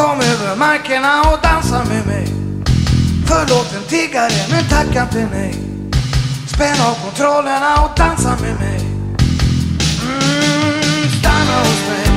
Kom över markerna och dansa med mig. Förlåt en tiggare men tacka inte nej. Spänn av kontrollerna och dansa med mig. Mm, stanna hos mig.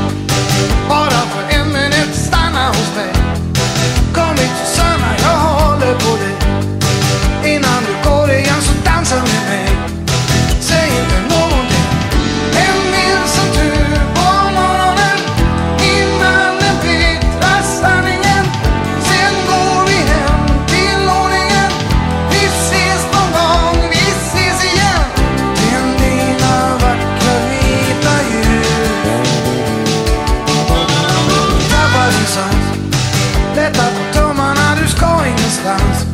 i att tummarna du ska ingenstans